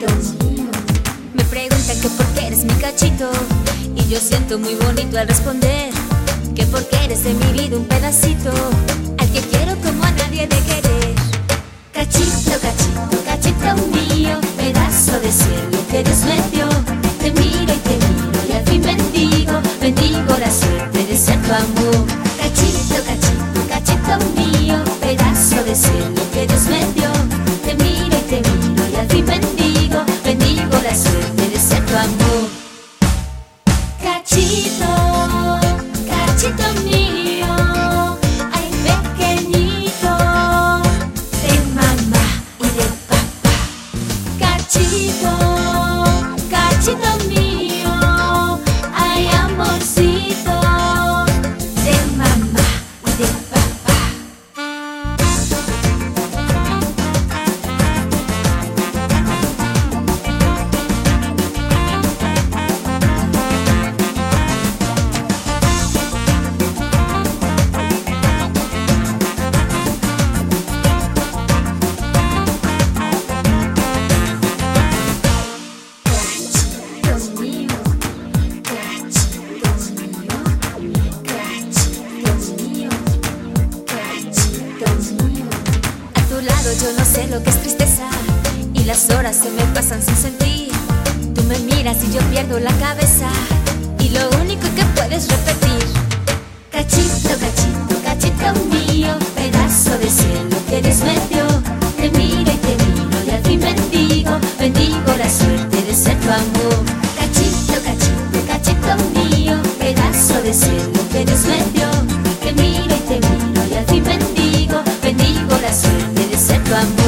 Me preguntan que por qué eres mi cachito. Y yo siento muy bonito al responder que porque eres de mi vida un pedacito. Al que quiero como a nadie de querer. Cachito, cachito, cachito mío. Pedazo de cielo que Dios me dio. Te miro y te miro y al fin bendigo. Bendigo la suerte de ser tu amor. Cachito, cachito, cachito mío. Pedazo de cielo que Dios me dio. Cachito Yo no sé lo que es tristeza y las horas se me pasan sin sentir. Tú me miras y yo pierdo la cabeza y lo único que puedes repetir. Cachito, cachito, cachito mío, pedazo de cielo que me bendigo,